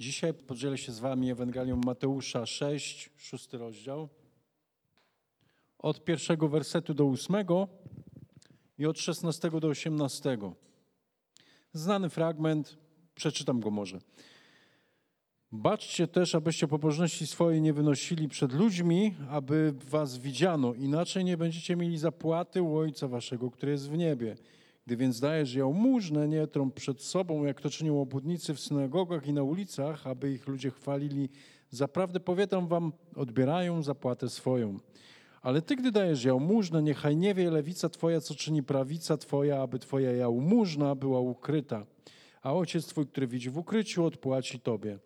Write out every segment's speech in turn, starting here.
Dzisiaj podzielę się z wami Ewangelią Mateusza 6, szósty rozdział. Od pierwszego wersetu do ósmego i od 16 do 18. Znany fragment, przeczytam go może. Baczcie też, abyście pobożności swojej nie wynosili przed ludźmi, aby was widziano, inaczej nie będziecie mieli zapłaty u Ojca waszego, który jest w niebie. Gdy więc dajesz jałmużnę, nie trąb przed sobą, jak to czynią obłudnicy w synagogach i na ulicach, aby ich ludzie chwalili. Zaprawdę powiadam wam, odbierają zapłatę swoją. Ale ty, gdy dajesz jałmużnę, niechaj nie wie lewica twoja, co czyni prawica twoja, aby twoja jałmużna była ukryta. A ojciec twój, który widzi w ukryciu, odpłaci tobie.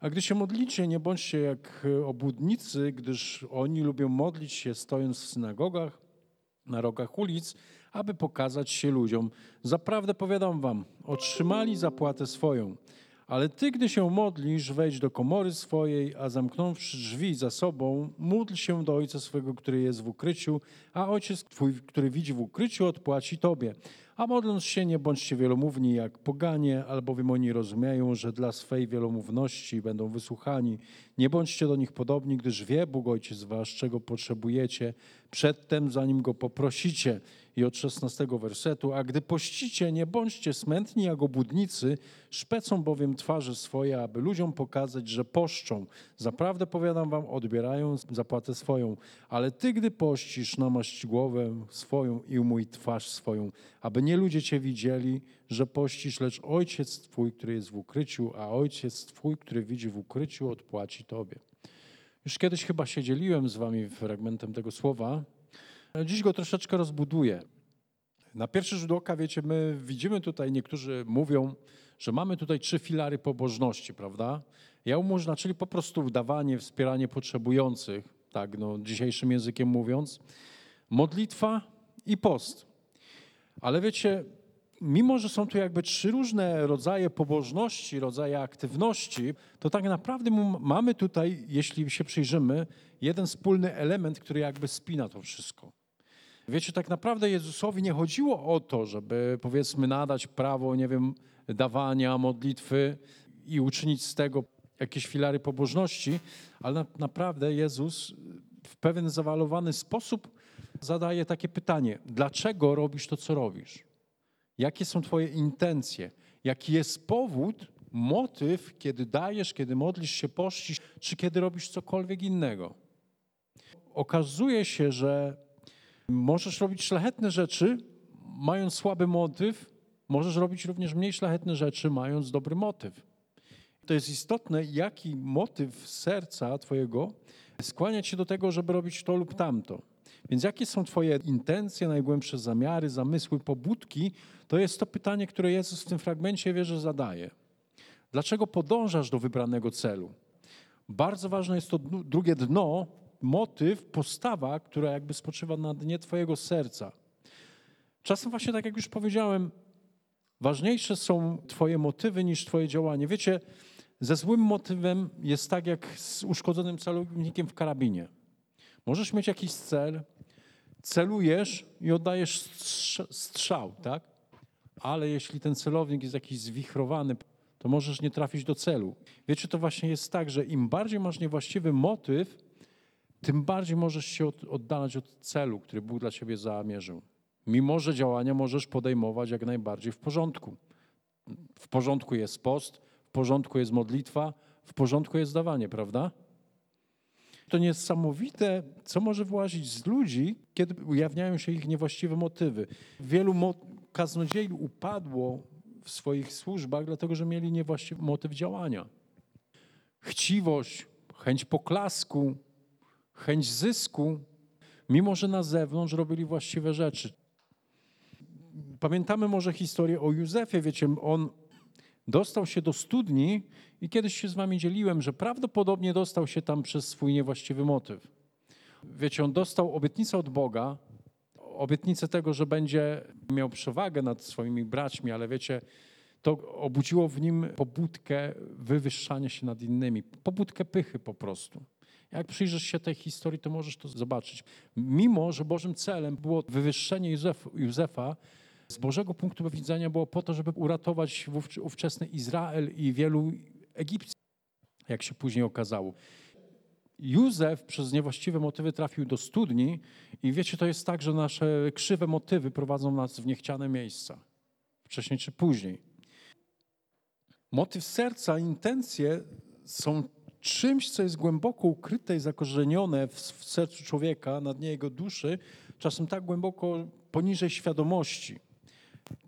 A gdy się modlicie, nie bądźcie jak obłudnicy, gdyż oni lubią modlić się stojąc w synagogach, na rogach ulic, aby pokazać się ludziom. Zaprawdę powiadam wam, otrzymali zapłatę swoją. Ale ty, gdy się modlisz, wejdź do komory swojej, a zamknąwszy drzwi za sobą, módl się do Ojca swego, który jest w ukryciu, a Ojciec twój, który widzi w ukryciu, odpłaci tobie. A modląc się, nie bądźcie wielomówni jak poganie, albowiem oni rozumieją, że dla swej wielomówności będą wysłuchani. Nie bądźcie do nich podobni, gdyż wie Bóg Ojciec wasz, czego potrzebujecie, przedtem zanim Go poprosicie. I od 16 wersetu, a gdy pościcie, nie bądźcie smętni jak obłudnicy, szpecą bowiem twarze swoje, aby ludziom pokazać, że poszczą. Zaprawdę powiadam wam, odbierają zapłatę swoją. Ale ty, gdy pościsz, namaść głowę swoją i umyj twarz swoją, aby nie ludzie cię widzieli, że pościsz, lecz Ojciec Twój, który jest w ukryciu, a Ojciec Twój, który widzi w ukryciu, odpłaci Tobie. Już kiedyś chyba się dzieliłem z Wami fragmentem tego słowa. Dziś go troszeczkę rozbuduję. Na pierwszy rzut oka, wiecie, my widzimy tutaj, niektórzy mówią, że mamy tutaj trzy filary pobożności, prawda? Jałmużna, czyli po prostu dawanie, wspieranie potrzebujących, tak, no, dzisiejszym językiem mówiąc, modlitwa i post. Ale wiecie, mimo że są tu jakby trzy różne rodzaje pobożności, rodzaje aktywności, to tak naprawdę mamy tutaj, jeśli się przyjrzymy, jeden wspólny element, który jakby spina to wszystko. Wiecie, tak naprawdę Jezusowi nie chodziło o to, żeby powiedzmy nadać prawo, nie wiem, dawania, modlitwy i uczynić z tego jakieś filary pobożności, ale na, naprawdę Jezus w pewien zawalowany sposób zadaje takie pytanie: dlaczego robisz to, co robisz? Jakie są Twoje intencje? Jaki jest powód, motyw, kiedy dajesz, kiedy modlisz się, pościsz, czy kiedy robisz cokolwiek innego? Okazuje się, że możesz robić szlachetne rzeczy, mając słaby motyw, możesz robić również mniej szlachetne rzeczy, mając dobry motyw. To jest istotne, jaki motyw serca Twojego skłania Cię do tego, żeby robić to lub tamto. Więc jakie są Twoje intencje, najgłębsze zamiary, zamysły, pobudki? To jest to pytanie, które Jezus w tym fragmencie wierzę zadaje. Dlaczego podążasz do wybranego celu? Bardzo ważne jest to drugie dno, motyw, postawa, która jakby spoczywa na dnie Twojego serca. Czasem właśnie tak jak już powiedziałem, ważniejsze są Twoje motywy niż Twoje działanie. Wiecie, ze złym motywem jest tak jak z uszkodzonym celownikiem w karabinie. Możesz mieć jakiś cel, celujesz i oddajesz strzał, tak? Ale jeśli ten celownik jest jakiś zwichrowany, to możesz nie trafić do celu. Wiecie, to właśnie jest tak, że im bardziej masz niewłaściwy motyw, tym bardziej możesz się oddalać od celu, który Bóg dla ciebie zamierzył. Mimo, że działania możesz podejmować jak najbardziej w porządku. W porządku jest post, w porządku jest modlitwa, w porządku jest dawanie, prawda? To niesamowite, co może wyłazić z ludzi, kiedy ujawniają się ich niewłaściwe motywy. Wielu mo kaznodziei upadło w swoich służbach, dlatego że mieli niewłaściwy motyw działania. Chciwość, chęć poklasku, chęć zysku, mimo że na zewnątrz robili właściwe rzeczy. Pamiętamy może historię o Józefie, wiecie, on dostał się do studni i kiedyś się z wami dzieliłem, że prawdopodobnie dostał się tam przez swój niewłaściwy motyw. Wiecie, on dostał obietnicę od Boga, obietnicę tego, że będzie miał przewagę nad swoimi braćmi, ale wiecie, to obudziło w nim pobudkę wywyższania się nad innymi, pobudkę pychy po prostu. Jak przyjrzysz się tej historii, to możesz to zobaczyć. Mimo, że Bożym celem było wywyższenie Józef, Józefa, z Bożego punktu widzenia było po to, żeby uratować ówczesny Izrael i wielu Egipcjan. jak się później okazało. Józef przez niewłaściwe motywy trafił do studni i wiecie, to jest tak, że nasze krzywe motywy prowadzą nas w niechciane miejsca. Wcześniej czy później. Motyw serca, intencje są czymś, co jest głęboko ukryte i zakorzenione w, w sercu człowieka, na dnie jego duszy, czasem tak głęboko poniżej świadomości.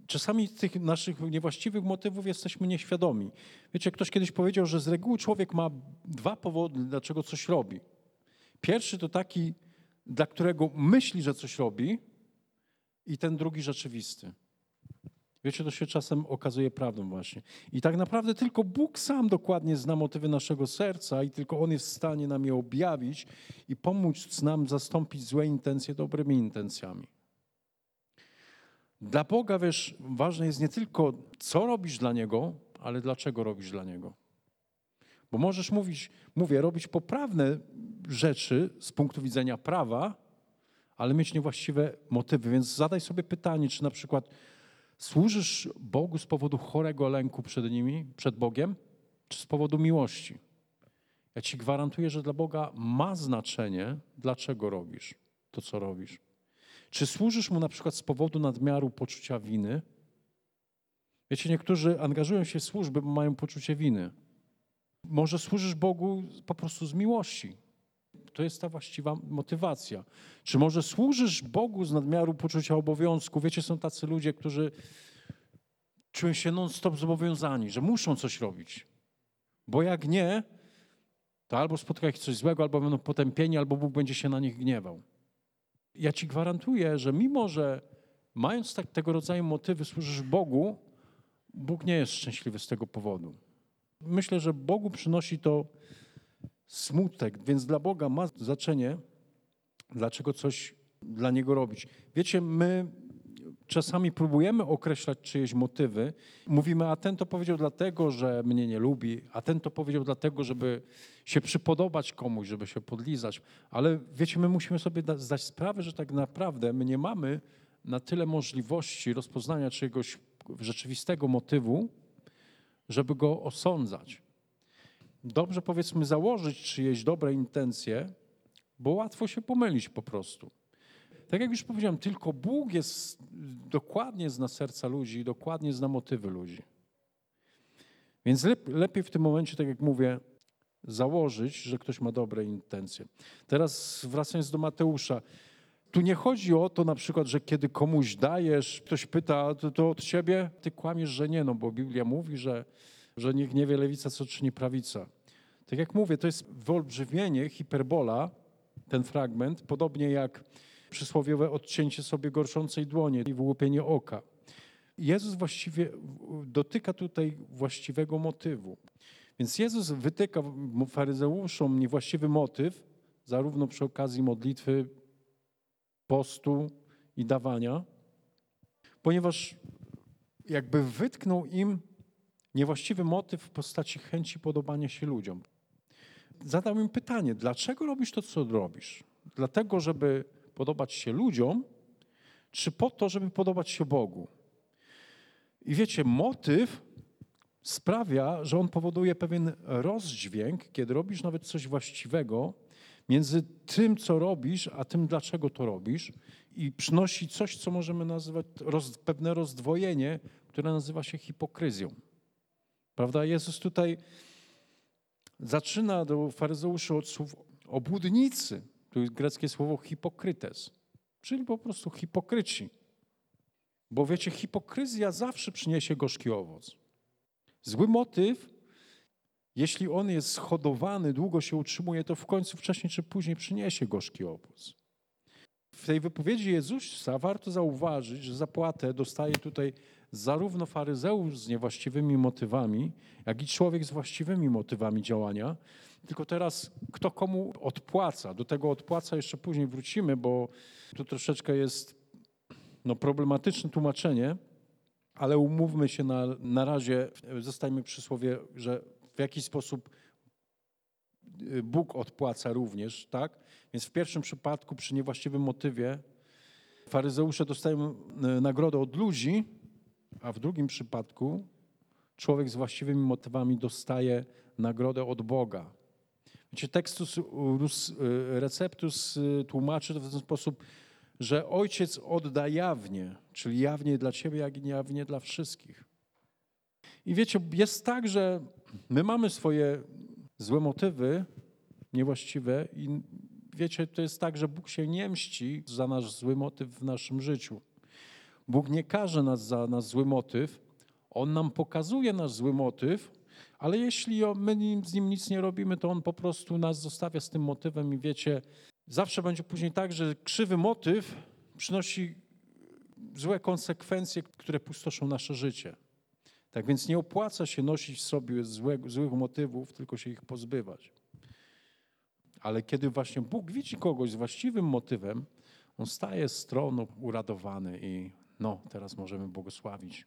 Czasami tych naszych niewłaściwych motywów jesteśmy nieświadomi. Wiecie, ktoś kiedyś powiedział, że z reguły człowiek ma dwa powody, dlaczego coś robi. Pierwszy to taki, dla którego myśli, że coś robi, i ten drugi rzeczywisty. Wiecie, to się czasem okazuje prawdą właśnie. I tak naprawdę tylko Bóg sam dokładnie zna motywy naszego serca i tylko On jest w stanie nam je objawić i pomóc nam zastąpić złe intencje dobrymi intencjami. Dla Boga, wiesz, ważne jest nie tylko, co robisz dla Niego, ale dlaczego robisz dla Niego. Bo możesz mówić, mówię, robić poprawne rzeczy z punktu widzenia prawa, ale mieć niewłaściwe motywy. Więc zadaj sobie pytanie, czy na przykład służysz Bogu z powodu chorego lęku przed nimi, przed Bogiem, czy z powodu miłości. Ja ci gwarantuję, że dla Boga ma znaczenie, dlaczego robisz to, co robisz. Czy służysz mu na przykład z powodu nadmiaru poczucia winy? Wiecie, niektórzy angażują się w służby, bo mają poczucie winy. Może służysz Bogu po prostu z miłości. To jest ta właściwa motywacja. Czy może służysz Bogu z nadmiaru poczucia obowiązku? Wiecie, są tacy ludzie, którzy czują się non-stop zobowiązani, że muszą coś robić. Bo jak nie, to albo spotka ich coś złego, albo będą potępieni, albo Bóg będzie się na nich gniewał ja ci gwarantuję, że mimo, że mając tak, tego rodzaju motywy służysz Bogu, Bóg nie jest szczęśliwy z tego powodu. Myślę, że Bogu przynosi to smutek, więc dla Boga ma znaczenie, dlaczego coś dla Niego robić. Wiecie, my czasami próbujemy określać czyjeś motywy. Mówimy, a ten to powiedział dlatego, że mnie nie lubi, a ten to powiedział dlatego, żeby się przypodobać komuś, żeby się podlizać. Ale wiecie, my musimy sobie zdać sprawę, że tak naprawdę my nie mamy na tyle możliwości rozpoznania czegoś rzeczywistego motywu, żeby go osądzać. Dobrze powiedzmy założyć czyjeś dobre intencje, bo łatwo się pomylić po prostu. Tak jak już powiedziałem, tylko Bóg jest, dokładnie zna serca ludzi, dokładnie zna motywy ludzi. Więc lepiej w tym momencie, tak jak mówię, założyć, że ktoś ma dobre intencje. Teraz wracając do Mateusza. Tu nie chodzi o to na przykład, że kiedy komuś dajesz, ktoś pyta, to, to od ciebie, ty kłamiesz, że nie, no bo Biblia mówi, że, że nie wie lewica, co czyni prawica. Tak jak mówię, to jest wyolbrzymienie, hiperbola, ten fragment, podobnie jak przysłowiowe odcięcie sobie gorszącej dłoni i wyłupienie oka. Jezus właściwie dotyka tutaj właściwego motywu. Więc Jezus wytyka faryzeuszom niewłaściwy motyw, zarówno przy okazji modlitwy, postu i dawania, ponieważ jakby wytknął im niewłaściwy motyw w postaci chęci podobania się ludziom. Zadał im pytanie, dlaczego robisz to, co robisz? Dlatego, żeby podobać się ludziom, czy po to, żeby podobać się Bogu. I wiecie, motyw sprawia, że on powoduje pewien rozdźwięk, kiedy robisz nawet coś właściwego, między tym, co robisz, a tym, dlaczego to robisz, i przynosi coś, co możemy nazywać roz, pewne rozdwojenie, które nazywa się hipokryzją. Prawda? Jezus tutaj zaczyna do faryzeuszy od słów obłudnicy. Tu jest greckie słowo hipokrytes, czyli po prostu hipokryci. Bo wiecie, hipokryzja zawsze przyniesie gorzki owoc. Zły motyw, jeśli on jest schodowany, długo się utrzymuje, to w końcu wcześniej czy później przyniesie gorzki owoc. W tej wypowiedzi Jezusa warto zauważyć, że zapłatę dostaje tutaj zarówno faryzeusz z niewłaściwymi motywami, jak i człowiek z właściwymi motywami działania, tylko teraz kto komu odpłaca. Do tego odpłaca jeszcze później wrócimy, bo tu troszeczkę jest no, problematyczne tłumaczenie, ale umówmy się na, na razie, zostajmy przy słowie, że w jakiś sposób y, Bóg odpłaca również, tak? Więc w pierwszym przypadku przy niewłaściwym motywie faryzeusze dostają y, nagrodę od ludzi, a w drugim przypadku człowiek z właściwymi motywami dostaje nagrodę od Boga. Wiecie, Textus Receptus tłumaczy to w ten sposób, że ojciec odda jawnie, czyli jawnie dla ciebie, jak i jawnie dla wszystkich. I wiecie, jest tak, że my mamy swoje złe motywy, niewłaściwe i wiecie, to jest tak, że Bóg się nie mści za nasz zły motyw w naszym życiu. Bóg nie każe nas za nasz zły motyw, On nam pokazuje nasz zły motyw, ale jeśli my z nim nic nie robimy, to On po prostu nas zostawia z tym motywem i wiecie, zawsze będzie później tak, że krzywy motyw przynosi złe konsekwencje, które pustoszą nasze życie. Tak więc nie opłaca się nosić w sobie złych motywów, tylko się ich pozbywać. Ale kiedy właśnie Bóg widzi kogoś z właściwym motywem, on staje z tronu uradowany i no, teraz możemy błogosławić.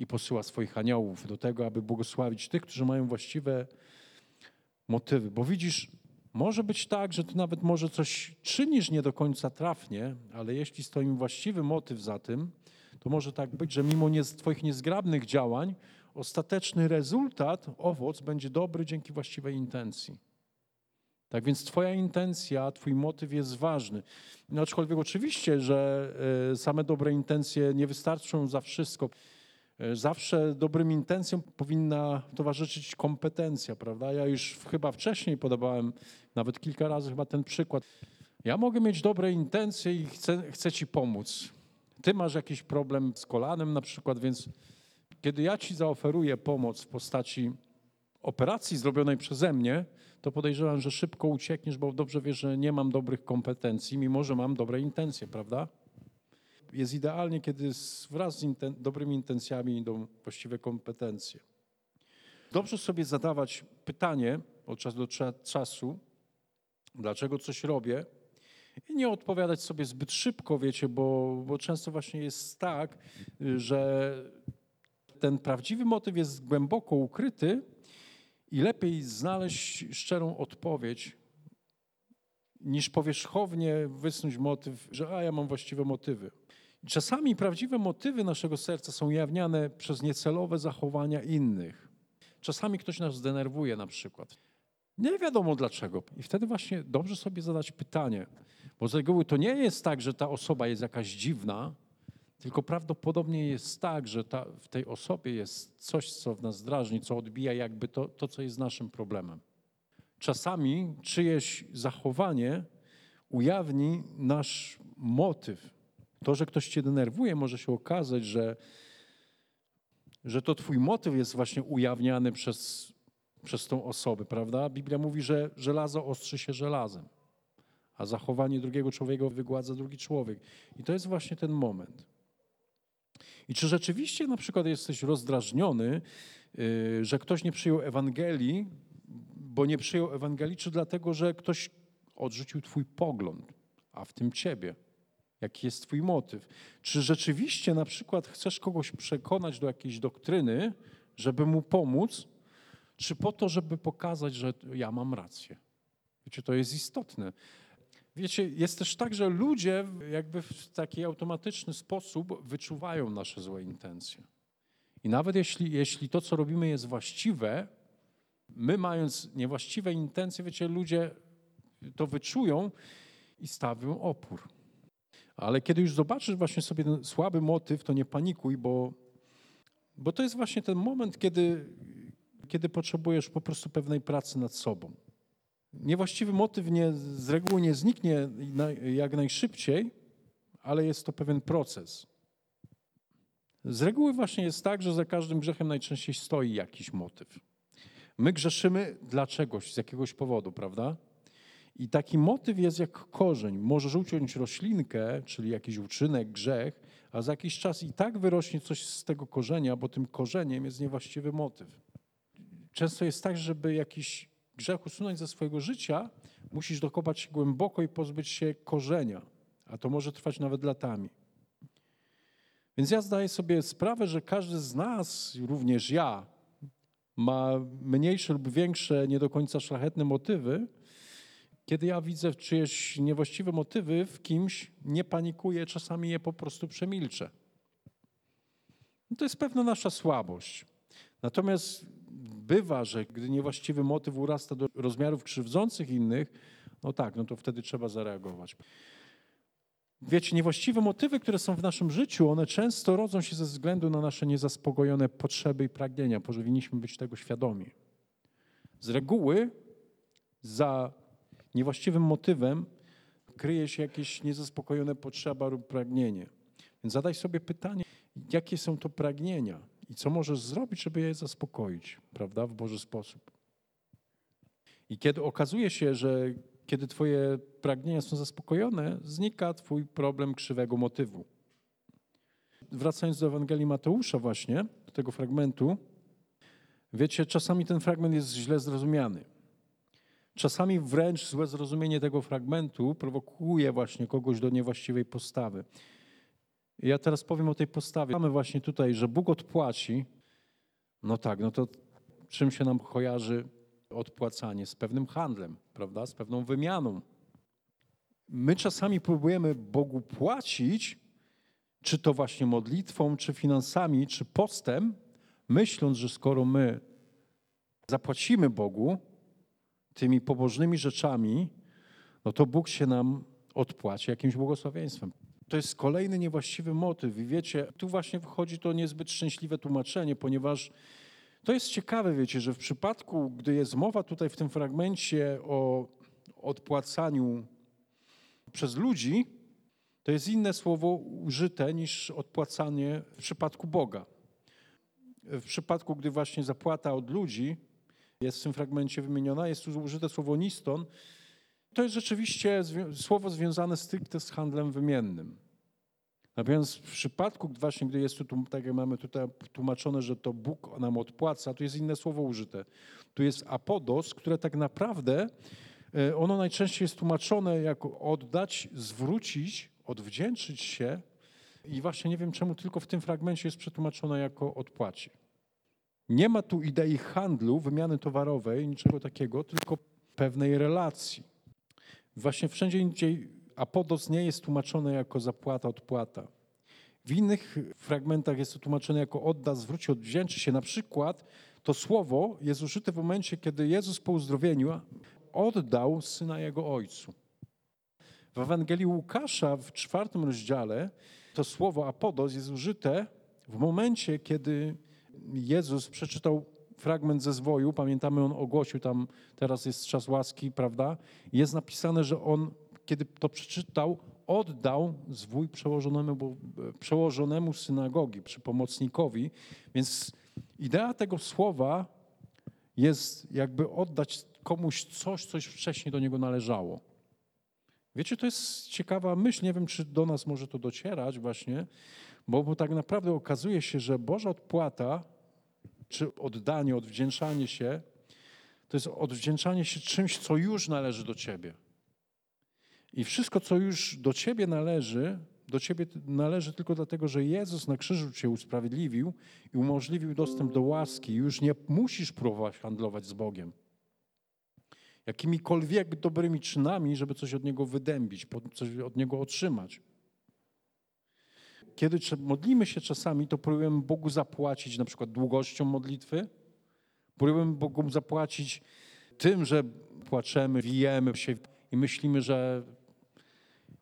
I posyła swoich aniołów do tego, aby błogosławić tych, którzy mają właściwe motywy. Bo widzisz, może być tak, że ty nawet może coś czynisz nie do końca trafnie, ale jeśli stoi właściwy motyw za tym, to może tak być, że mimo nie, Twoich niezgrabnych działań, ostateczny rezultat, owoc będzie dobry dzięki właściwej intencji. Tak więc Twoja intencja, Twój motyw jest ważny. No, aczkolwiek oczywiście, że e, same dobre intencje nie wystarczą za wszystko. E, zawsze dobrym intencjom powinna towarzyszyć kompetencja, prawda? Ja już chyba wcześniej podawałem nawet kilka razy chyba ten przykład. Ja mogę mieć dobre intencje i chcę, chcę Ci pomóc. Ty masz jakiś problem z kolanem na przykład, więc kiedy ja Ci zaoferuję pomoc w postaci operacji zrobionej przeze mnie, to podejrzewam, że szybko uciekniesz, bo dobrze wiesz, że nie mam dobrych kompetencji, mimo że mam dobre intencje, prawda? Jest idealnie, kiedy wraz z inten dobrymi intencjami idą właściwe kompetencje. Dobrze sobie zadawać pytanie od czasu do czasu, dlaczego coś robię, i nie odpowiadać sobie zbyt szybko, wiecie, bo, bo często właśnie jest tak, że ten prawdziwy motyw jest głęboko ukryty i lepiej znaleźć szczerą odpowiedź, niż powierzchownie wysnuć motyw, że a ja mam właściwe motywy. Czasami prawdziwe motywy naszego serca są ujawniane przez niecelowe zachowania innych. Czasami ktoś nas zdenerwuje na przykład. Nie wiadomo dlaczego. I wtedy właśnie dobrze sobie zadać pytanie, bo z reguły to nie jest tak, że ta osoba jest jakaś dziwna, tylko prawdopodobnie jest tak, że ta, w tej osobie jest coś, co w nas drażni, co odbija jakby to, to, co jest naszym problemem. Czasami czyjeś zachowanie ujawni nasz motyw. To, że ktoś cię denerwuje, może się okazać, że, że to twój motyw jest właśnie ujawniany przez, przez tą osobę, prawda? Biblia mówi, że żelazo ostrzy się żelazem, a zachowanie drugiego człowieka wygładza drugi człowiek. I to jest właśnie ten moment. I czy rzeczywiście na przykład jesteś rozdrażniony, y, że ktoś nie przyjął Ewangelii, bo nie przyjął Ewangelii, czy dlatego, że ktoś odrzucił Twój pogląd, a w tym Ciebie? Jaki jest Twój motyw? Czy rzeczywiście na przykład chcesz kogoś przekonać do jakiejś doktryny, żeby mu pomóc, czy po to, żeby pokazać, że ja mam rację? Wiecie, to jest istotne. Wiecie, jest też tak, że ludzie jakby w taki automatyczny sposób wyczuwają nasze złe intencje. I nawet jeśli, jeśli to, co robimy, jest właściwe, my mając niewłaściwe intencje, wiecie, ludzie to wyczują i stawią opór. Ale kiedy już zobaczysz właśnie sobie ten słaby motyw, to nie panikuj, bo, bo to jest właśnie ten moment, kiedy, kiedy potrzebujesz po prostu pewnej pracy nad sobą. Niewłaściwy motyw nie, z reguły nie zniknie jak najszybciej, ale jest to pewien proces. Z reguły właśnie jest tak, że za każdym grzechem najczęściej stoi jakiś motyw. My grzeszymy dla czegoś, z jakiegoś powodu, prawda? I taki motyw jest jak korzeń. Możesz uciąć roślinkę, czyli jakiś uczynek, grzech, a za jakiś czas i tak wyrośnie coś z tego korzenia, bo tym korzeniem jest niewłaściwy motyw. Często jest tak, żeby jakiś grzech usunąć ze swojego życia, musisz dokopać się głęboko i pozbyć się korzenia, a to może trwać nawet latami. Więc ja zdaję sobie sprawę, że każdy z nas, również ja, ma mniejsze lub większe, nie do końca szlachetne motywy. Kiedy ja widzę czyjeś niewłaściwe motywy w kimś, nie panikuję, czasami je po prostu przemilczę. No to jest pewna nasza słabość. Natomiast bywa, że gdy niewłaściwy motyw urasta do rozmiarów krzywdzących innych, no tak, no to wtedy trzeba zareagować. Wiecie, niewłaściwe motywy, które są w naszym życiu, one często rodzą się ze względu na nasze niezaspokojone potrzeby i pragnienia. Powinniśmy być tego świadomi. Z reguły za niewłaściwym motywem kryje się jakieś niezaspokojone potrzeba lub pragnienie. Więc zadaj sobie pytanie, jakie są to pragnienia i co możesz zrobić, żeby je zaspokoić, prawda, w Boży sposób. I kiedy okazuje się, że kiedy Twoje pragnienia są zaspokojone, znika Twój problem krzywego motywu. Wracając do Ewangelii Mateusza, właśnie, do tego fragmentu, wiecie, czasami ten fragment jest źle zrozumiany. Czasami wręcz złe zrozumienie tego fragmentu prowokuje właśnie kogoś do niewłaściwej postawy. Ja teraz powiem o tej postawie. Mamy właśnie tutaj, że Bóg odpłaci. No tak, no to czym się nam kojarzy odpłacanie? Z pewnym handlem, prawda? Z pewną wymianą. My czasami próbujemy Bogu płacić, czy to właśnie modlitwą, czy finansami, czy postem, myśląc, że skoro my zapłacimy Bogu tymi pobożnymi rzeczami, no to Bóg się nam odpłaci jakimś błogosławieństwem. To jest kolejny niewłaściwy motyw. I wiecie, tu właśnie wchodzi to niezbyt szczęśliwe tłumaczenie, ponieważ to jest ciekawe, wiecie, że w przypadku, gdy jest mowa tutaj w tym fragmencie o odpłacaniu przez ludzi, to jest inne słowo użyte niż odpłacanie w przypadku Boga. W przypadku, gdy właśnie zapłata od ludzi jest w tym fragmencie wymieniona, jest tu użyte słowo niston, to jest rzeczywiście słowo związane stricte z handlem wymiennym. Natomiast w przypadku właśnie, gdy jest tu, tak jak mamy tutaj tłumaczone, że to Bóg nam odpłaca, tu jest inne słowo użyte. Tu jest apodos, które tak naprawdę, e, ono najczęściej jest tłumaczone jako oddać, zwrócić, odwdzięczyć się i właśnie nie wiem czemu tylko w tym fragmencie jest przetłumaczone jako odpłaci. Nie ma tu idei handlu, wymiany towarowej, niczego takiego, tylko pewnej relacji. Właśnie wszędzie indziej apodos nie jest tłumaczone jako zapłata, odpłata. W innych fragmentach jest to tłumaczone jako odda, zwróci, odwdzięczy się. Na przykład to słowo jest użyte w momencie, kiedy Jezus po uzdrowieniu oddał syna jego ojcu. W Ewangelii Łukasza w czwartym rozdziale to słowo apodos jest użyte w momencie, kiedy Jezus przeczytał fragment ze zwoju, pamiętamy, on ogłosił tam, teraz jest czas łaski, prawda? Jest napisane, że on, kiedy to przeczytał, oddał zwój przełożonemu, przełożonemu synagogi, przy pomocnikowi. Więc idea tego słowa jest jakby oddać komuś coś, coś wcześniej do niego należało. Wiecie, to jest ciekawa myśl, nie wiem, czy do nas może to docierać właśnie, bo, bo tak naprawdę okazuje się, że Boża odpłata czy oddanie, odwdzięczanie się, to jest odwdzięczanie się czymś, co już należy do Ciebie. I wszystko, co już do Ciebie należy, do Ciebie należy tylko dlatego, że Jezus na krzyżu Cię usprawiedliwił i umożliwił dostęp do łaski. Już nie musisz próbować handlować z Bogiem. Jakimikolwiek dobrymi czynami, żeby coś od Niego wydębić, coś od Niego otrzymać kiedy modlimy się czasami, to próbujemy Bogu zapłacić na przykład długością modlitwy, próbujemy Bogu zapłacić tym, że płaczemy, wijemy się i myślimy, że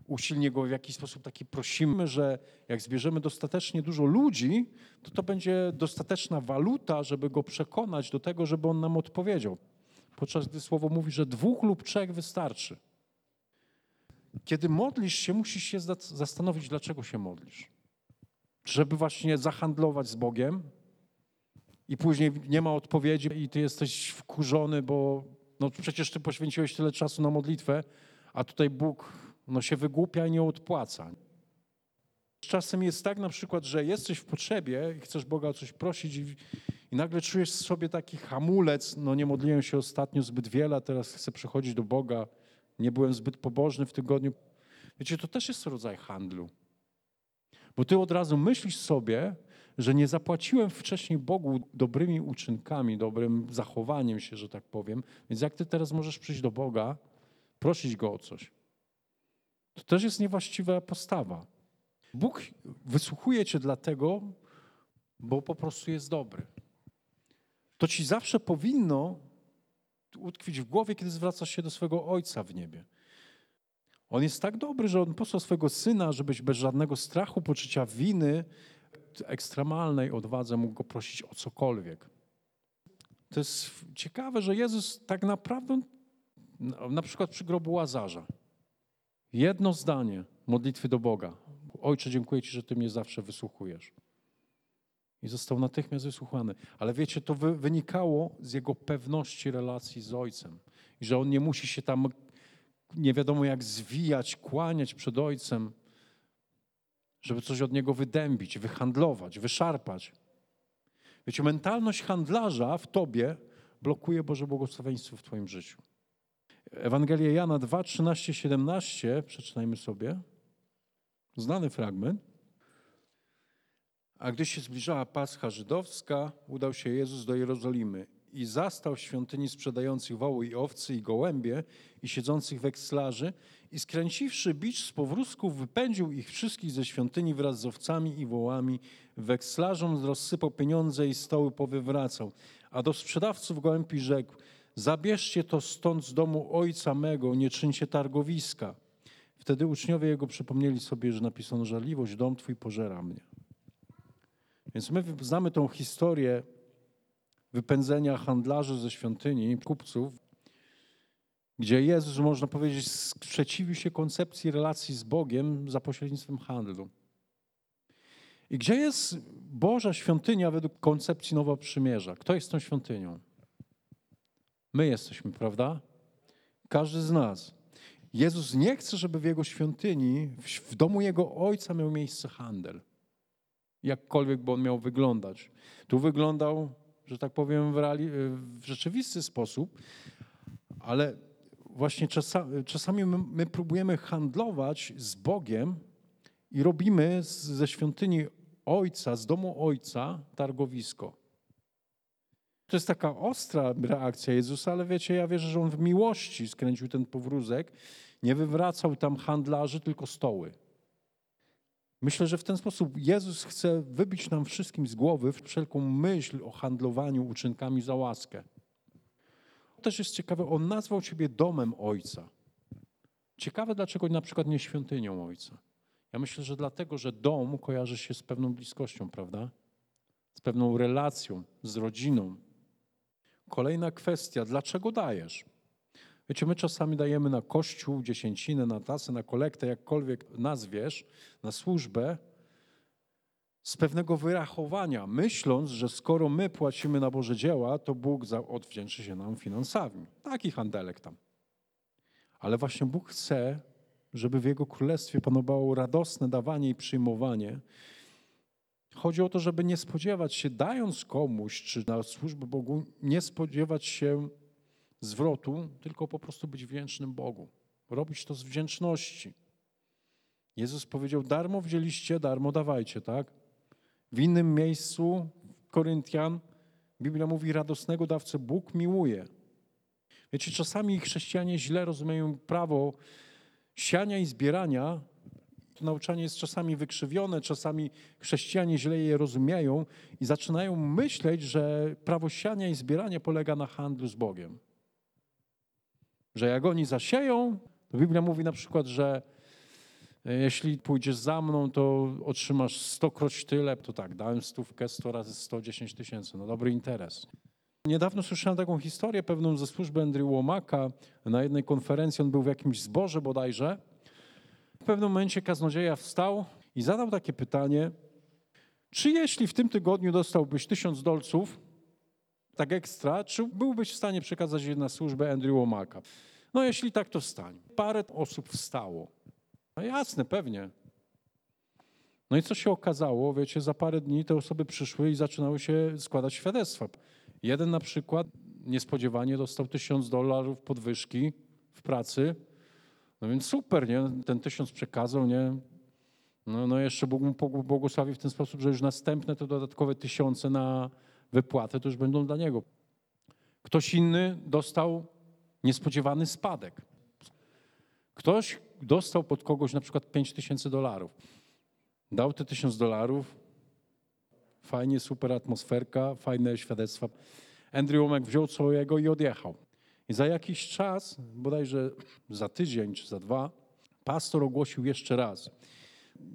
usilnie Go w jakiś sposób taki prosimy, że jak zbierzemy dostatecznie dużo ludzi, to to będzie dostateczna waluta, żeby Go przekonać do tego, żeby On nam odpowiedział. Podczas gdy Słowo mówi, że dwóch lub trzech wystarczy. Kiedy modlisz się, musisz się zastanowić, dlaczego się modlisz żeby właśnie zahandlować z Bogiem i później nie ma odpowiedzi i ty jesteś wkurzony, bo no przecież ty poświęciłeś tyle czasu na modlitwę, a tutaj Bóg no, się wygłupia i nie odpłaca. Czasem jest tak na przykład, że jesteś w potrzebie i chcesz Boga o coś prosić i, i nagle czujesz sobie taki hamulec, no nie modliłem się ostatnio zbyt wiele, teraz chcę przychodzić do Boga, nie byłem zbyt pobożny w tygodniu. Wiecie, to też jest rodzaj handlu. Bo ty od razu myślisz sobie, że nie zapłaciłem wcześniej Bogu dobrymi uczynkami, dobrym zachowaniem się, że tak powiem, więc jak ty teraz możesz przyjść do Boga, prosić Go o coś? To też jest niewłaściwa postawa. Bóg wysłuchuje cię dlatego, bo po prostu jest dobry. To ci zawsze powinno utkwić w głowie, kiedy zwracasz się do swego Ojca w niebie. On jest tak dobry, że on posłał swego Syna, żebyś bez żadnego strachu, poczucia winy, ekstremalnej odwadze mógł go prosić o cokolwiek. To jest ciekawe, że Jezus tak naprawdę, na przykład przy grobu Łazarza, jedno zdanie modlitwy do Boga. Ojcze, dziękuję Ci, że Ty mnie zawsze wysłuchujesz. I został natychmiast wysłuchany. Ale wiecie, to wy, wynikało z jego pewności relacji z Ojcem. I że on nie musi się tam nie wiadomo jak zwijać, kłaniać przed Ojcem, żeby coś od niego wydębić, wyhandlować, wyszarpać. Wiecie, mentalność handlarza w tobie blokuje Boże błogosławieństwo w twoim życiu. Ewangelia Jana 2, 13, 17, przeczytajmy sobie. Znany fragment. A gdy się zbliżała Pascha żydowska, udał się Jezus do Jerozolimy i zastał w świątyni sprzedających woły i owcy i gołębie i siedzących wekslarzy i skręciwszy bicz z powrózków wypędził ich wszystkich ze świątyni wraz z owcami i wołami. Wekslarzom rozsypał pieniądze i stoły powywracał. A do sprzedawców gołębi rzekł, zabierzcie to stąd z domu ojca mego, nie czyńcie targowiska. Wtedy uczniowie jego przypomnieli sobie, że napisano żarliwość, dom twój pożera mnie. Więc my znamy tą historię wypędzenia handlarzy ze świątyni, kupców, gdzie Jezus, można powiedzieć, sprzeciwił się koncepcji relacji z Bogiem za pośrednictwem handlu. I gdzie jest Boża świątynia według koncepcji Nowa Przymierza? Kto jest tą świątynią? My jesteśmy, prawda? Każdy z nas. Jezus nie chce, żeby w Jego świątyni, w domu Jego Ojca miał miejsce handel. Jakkolwiek by on miał wyglądać. Tu wyglądał że tak powiem, w, reali- w rzeczywisty sposób, ale właśnie czasami, czasami my, my, próbujemy handlować z Bogiem i robimy z, ze świątyni Ojca, z domu Ojca targowisko. To jest taka ostra reakcja Jezusa, ale wiecie, ja wierzę, że On w miłości skręcił ten powrózek, nie wywracał tam handlarzy, tylko stoły. Myślę, że w ten sposób Jezus chce wybić nam wszystkim z głowy wszelką myśl o handlowaniu uczynkami za łaskę. To też jest ciekawe, on nazwał ciebie domem Ojca. Ciekawe, dlaczego na przykład nie świątynią Ojca. Ja myślę, że dlatego, że dom kojarzy się z pewną bliskością, prawda? Z pewną relacją, z rodziną. Kolejna kwestia, dlaczego dajesz? Wiecie, my czasami dajemy na kościół, dziesięcinę, na tasę, na kolektę, jakkolwiek nazwiesz, na służbę, z pewnego wyrachowania, myśląc, że skoro my płacimy na Boże dzieła, to Bóg odwdzięczy się nam finansami. Taki handelek tam. Ale właśnie Bóg chce, żeby w Jego Królestwie panowało radosne dawanie i przyjmowanie. Chodzi o to, żeby nie spodziewać się, dając komuś, czy na służbę Bogu, nie spodziewać się zwrotu, tylko po prostu być wdzięcznym Bogu. Robić to z wdzięczności. Jezus powiedział: Darmo wzięliście, darmo dawajcie, tak? W innym miejscu, Koryntian, Biblia mówi: radosnego dawcę Bóg miłuje. Wiecie, czasami chrześcijanie źle rozumieją prawo siania i zbierania. To nauczanie jest czasami wykrzywione, czasami chrześcijanie źle je rozumieją i zaczynają myśleć, że prawo siania i zbierania polega na handlu z Bogiem że jak oni zasieją, to Biblia mówi na przykład, że e, jeśli pójdziesz za mną, to otrzymasz stokroć tyle, to tak, dałem stówkę, 100 razy 110 tysięcy, no dobry interes. Niedawno słyszałem taką historię pewną ze służby Andrew Łomaka. Na jednej konferencji on był w jakimś zborze bodajże. W pewnym momencie kaznodzieja wstał i zadał takie pytanie, czy jeśli w tym tygodniu dostałbyś tysiąc dolców, tak ekstra, czy byłbyś w stanie przekazać je na służbę Andrew Łomaka? No jeśli tak, to wstań. Parę osób wstało. No jasne, pewnie. No i co się okazało? Wiecie, za parę dni te osoby przyszły i zaczynały się składać świadectwa. Jeden na przykład niespodziewanie dostał tysiąc dolarów podwyżki w pracy. No więc super, nie? Ten tysiąc przekazał, nie? No, no jeszcze Bóg mu błogosławi w ten sposób, że już następne to dodatkowe tysiące na wypłatę to już będą dla niego. Ktoś inny dostał niespodziewany spadek. Ktoś dostał pod kogoś na przykład 5 tysięcy dolarów. Dał te 1000 dolarów, fajnie, super atmosferka, fajne świadectwa, Andrew Womack wziął swojego i odjechał. I za jakiś czas, bodajże za tydzień czy za dwa, pastor ogłosił jeszcze raz.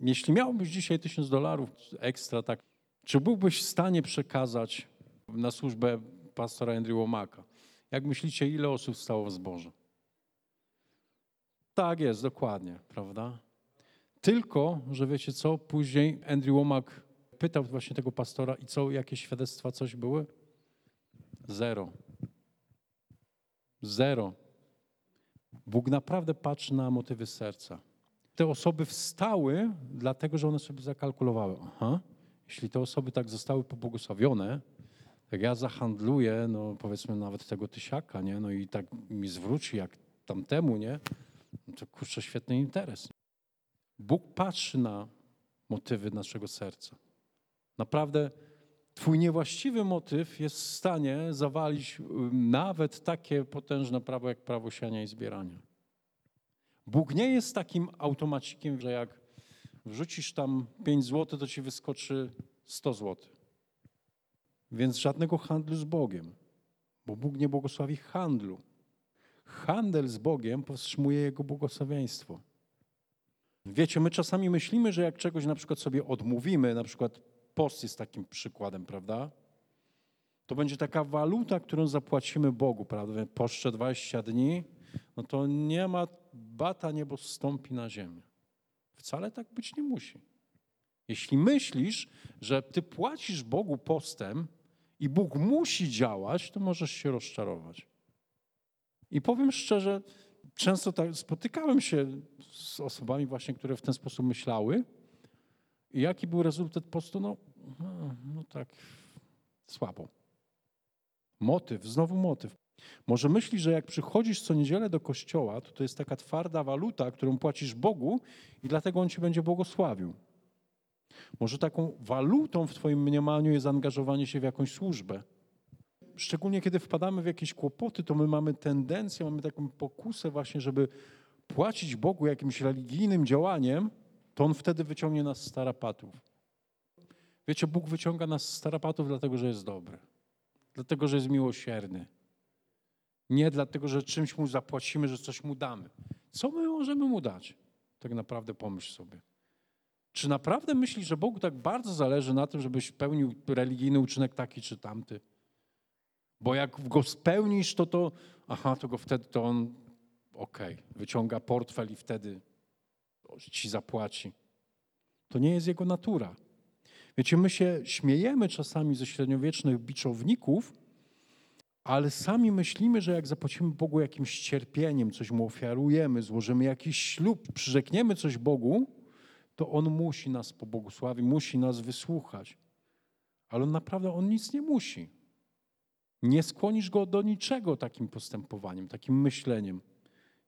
Jeśli miałbyś dzisiaj tysiąc dolarów ekstra, tak, czy byłbyś w stanie przekazać na służbę pastora Andrew Womaka? Jak myślicie, ile osób stało w zborze? Tak jest, dokładnie, prawda? Tylko, że wiecie co, później Andrew Womack pytał właśnie tego pastora i co, jakie świadectwa, coś były? Zero. Zero. Bóg naprawdę patrzy na motywy serca. Te osoby wstały, dlatego że one sobie zakalkulowały. Aha, jeśli te osoby tak zostały pobłogosławione, jak ja zahandluję, no powiedzmy nawet tego tysiaka, nie? No i tak mi zwróci jak tamtemu, nie? No to kurczę, świetny interes. Bóg patrzy na motywy naszego serca. Naprawdę Twój niewłaściwy motyw jest w stanie zawalić nawet takie potężne prawo jak prawo siania i zbierania. Bóg nie jest takim automacikiem, że jak wrzucisz tam 5 zł, to ci wyskoczy 100 zł. Więc żadnego handlu z Bogiem, bo Bóg nie błogosławi handlu. Handel z Bogiem powstrzymuje Jego błogosławieństwo. Wiecie, my czasami myślimy, że jak czegoś na przykład sobie odmówimy, na przykład post jest takim przykładem, prawda? To będzie taka waluta, którą zapłacimy Bogu, prawda? Poszcze 20 dni, no to nie ma bata niebo stąpi na ziemię. Wcale tak być nie musi. Jeśli myślisz, że ty płacisz Bogu postem i Bóg musi działać, to możesz się rozczarować. I powiem szczerze, często tak spotykałem się z osobami właśnie, które w ten sposób myślały. I jaki był rezultat postu? No, no, no tak, słabo. Motyw, znowu motyw. Może myślisz, że jak przychodzisz co niedzielę do kościoła, to to jest taka twarda waluta, którą płacisz Bogu i dlatego On ci będzie błogosławił. Może taką walutą w Twoim mniemaniu jest angażowanie się w jakąś służbę. Szczególnie kiedy wpadamy w jakieś kłopoty, to my mamy tendencję, mamy taką pokusę właśnie, żeby płacić Bogu jakimś religijnym działaniem, to On wtedy wyciągnie nas z tarapatów. Wiecie, Bóg wyciąga nas z tarapatów dlatego, że jest dobry. Dlatego, że jest miłosierny. Nie dlatego, że czymś Mu zapłacimy, że coś Mu damy. Co my możemy Mu dać? Tak naprawdę pomyśl sobie. Czy naprawdę myślisz, że Bogu tak bardzo zależy na tym, żebyś pełnił religijny uczynek taki czy tamty? Bo jak go spełnisz, to to, aha, to go wtedy to on, okej, okay, wyciąga portfel i wtedy ci zapłaci. To nie jest jego natura. Wiecie, my się śmiejemy czasami ze średniowiecznych biczowników, ale sami myślimy, że jak zapłacimy Bogu jakimś cierpieniem, coś mu ofiarujemy, złożymy jakiś ślub, przyrzekniemy coś Bogu, to On musi nas pobłogosławić, musi nas wysłuchać. Ale on naprawdę on nic nie musi. Nie skłonisz go do niczego takim postępowaniem, takim myśleniem.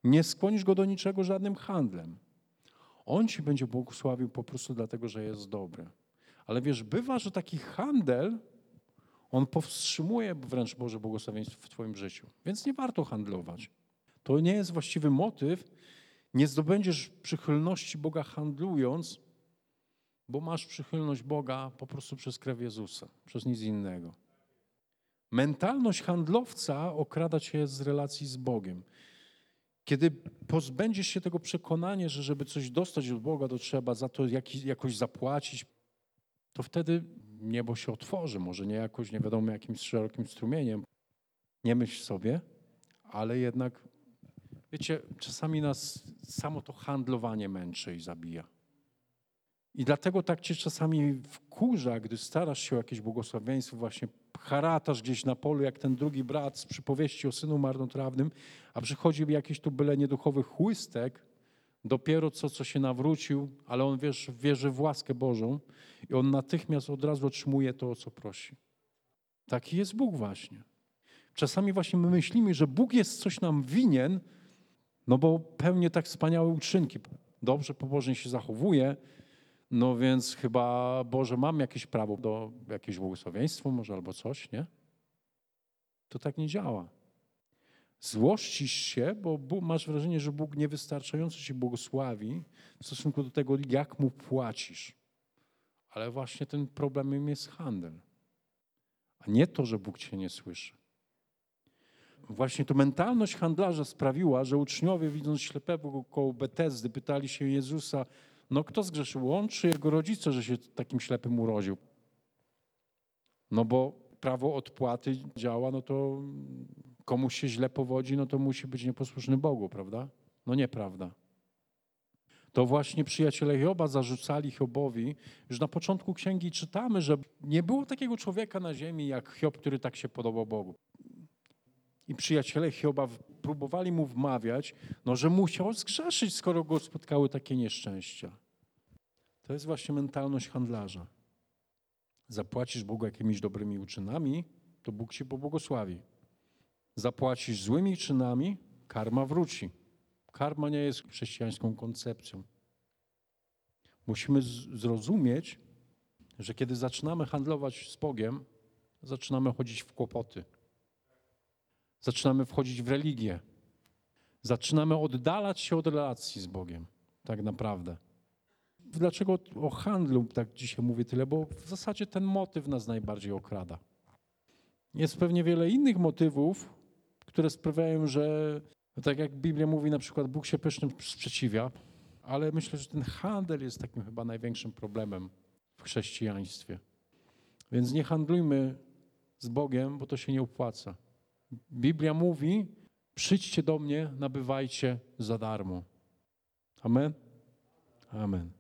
Nie skłonisz go do niczego żadnym handlem. On ci będzie błogosławił po prostu dlatego, że jest dobry. Ale wiesz, bywa, że taki handel, on powstrzymuje wręcz Boże błogosławieństwo w twoim życiu. Więc nie warto handlować. To nie jest właściwy motyw. Nie zdobędziesz przychylności Boga handlując, bo masz przychylność Boga po prostu przez krew Jezusa, przez nic innego. Mentalność handlowca okrada cię z relacji z Bogiem. Kiedy pozbędziesz się tego przekonania, że żeby coś dostać od Boga, to trzeba za to jakoś zapłacić, to wtedy niebo się otworzy. Może nie jakoś, nie wiadomo jakimś szerokim strumieniem. Nie myśl sobie, ale jednak, wiecie, czasami nas samo to handlowanie męczy i zabija. I dlatego tak cię czasami wkurza, gdy starasz się o jakieś błogosławieństwo, właśnie haratasz gdzieś na polu, jak ten drugi brat z przypowieści o synu marnotrawnym, a przychodzi jakiś tu byle nieduchowy chłystek, dopiero co, co się nawrócił, ale on wiesz, wierzy w łaskę Bożą i on natychmiast od razu otrzymuje to, o co prosi. Taki jest Bóg właśnie. Czasami właśnie my myślimy, że Bóg jest coś nam winien, no bo pełnie tak wspaniałe uczynki. Dobrze pobożnie się zachowuje, no więc chyba, Boże, mam jakieś prawo do jakiegoś błogosławieństwa może albo coś, nie? To tak nie działa. Złościsz się, bo masz wrażenie, że Bóg niewystarczająco ci błogosławi w stosunku do tego, jak Mu płacisz. Ale właśnie tym problemem jest handel. a nie to, że Bóg cię nie słyszy. Właśnie to mentalność handlarza sprawiła, że uczniowie, widząc ślepego koło Betesdy, pytali się Jezusa, no kto zgrzeszył, on czy jego rodzice, że się takim ślepym urodził? No bo prawo odpłaty działa, no to komuś się źle powodzi, no to musi być nieposłuszny Bogu, prawda? No nieprawda. To właśnie przyjaciele Hioba zarzucali Hiobowi, już na początku księgi czytamy, że nie było takiego człowieka na ziemi jak Hiob, który tak się podobał Bogu. I przyjaciele Hioba próbowali mu wmawiać, no, że musiał zgrzeszyć, skoro go spotkały takie nieszczęścia. To jest właśnie mentalność handlarza. Zapłacisz Bogu jakimiś dobrymi uczynami, to Bóg ci pobłogosławi. Zapłacisz złymi czynami, karma wróci. Karma nie jest chrześcijańską koncepcją. Musimy zrozumieć, że kiedy zaczynamy handlować z Bogiem, zaczynamy chodzić w kłopoty. Zaczynamy wchodzić w religię. Zaczynamy oddalać się od relacji z Bogiem, tak naprawdę. Dlaczego o handlu tak dzisiaj mówię tyle? Bo w zasadzie ten motyw nas najbardziej okrada. Jest pewnie wiele innych motywów, które sprawiają, że no tak jak Biblia mówi, na przykład Bóg się pysznym sprzeciwia, ale myślę, że ten handel jest takim chyba największym problemem w chrześcijaństwie. Więc nie handlujmy z Bogiem, bo to się nie opłaca. Biblia mówi: przyjdźcie do mnie, nabywajcie za darmo. Amen? Amen.